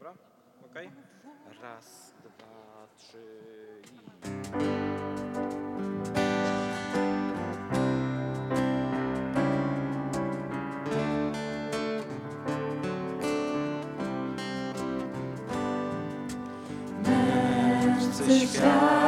Dobra? Ok? Raz, dwa, trzy i... Świat.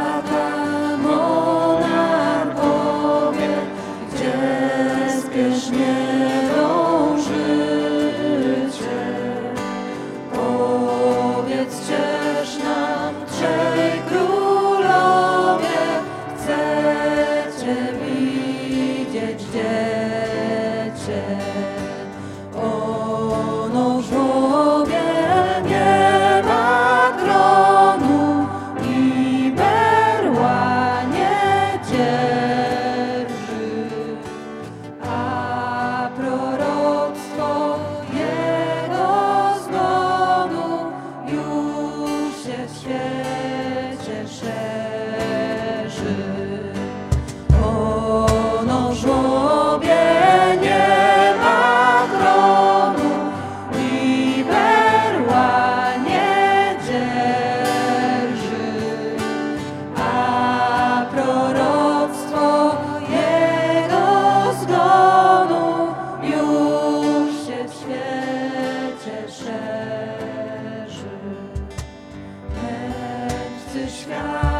Krishna.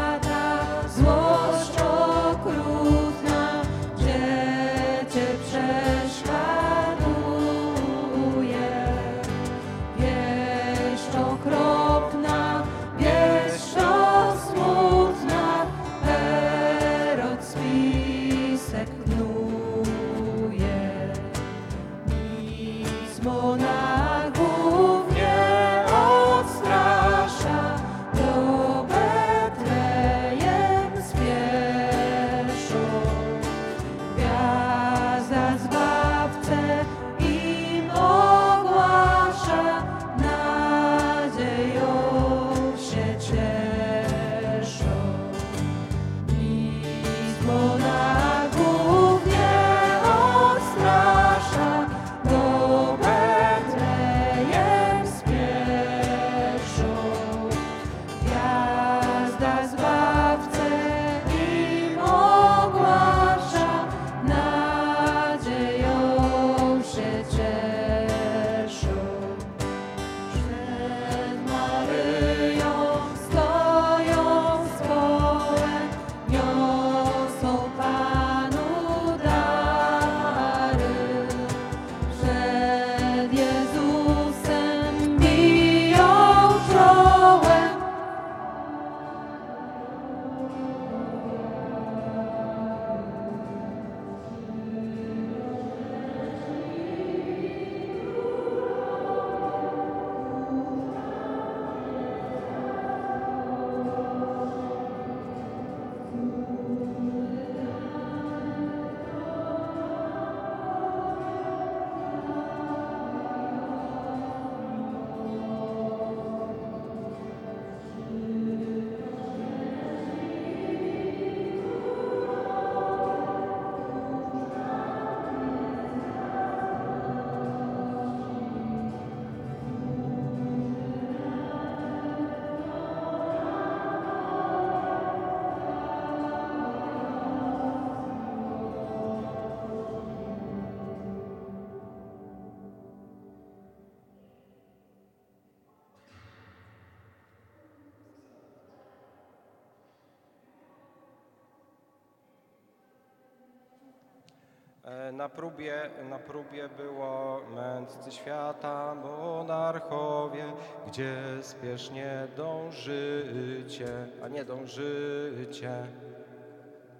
E, na próbie, na próbie było mędrcy świata, monarchowie, gdzie spiesznie dążycie, a nie dążycie.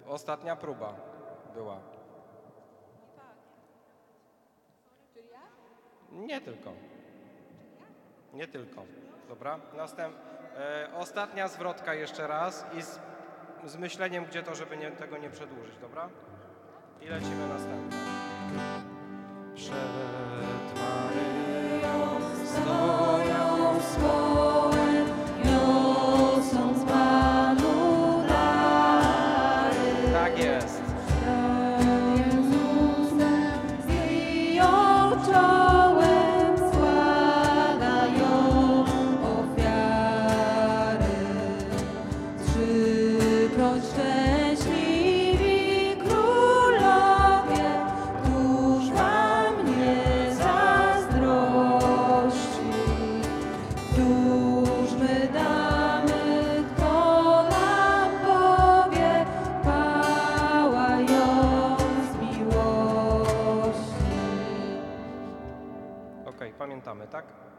Ostatnia próba była. Nie tylko. Nie tylko. Dobra, następ... E, ostatnia zwrotka jeszcze raz i z, z myśleniem, gdzie to, żeby nie, tego nie przedłużyć, dobra? Ile Ciebie następne. Pamiętamy, tak?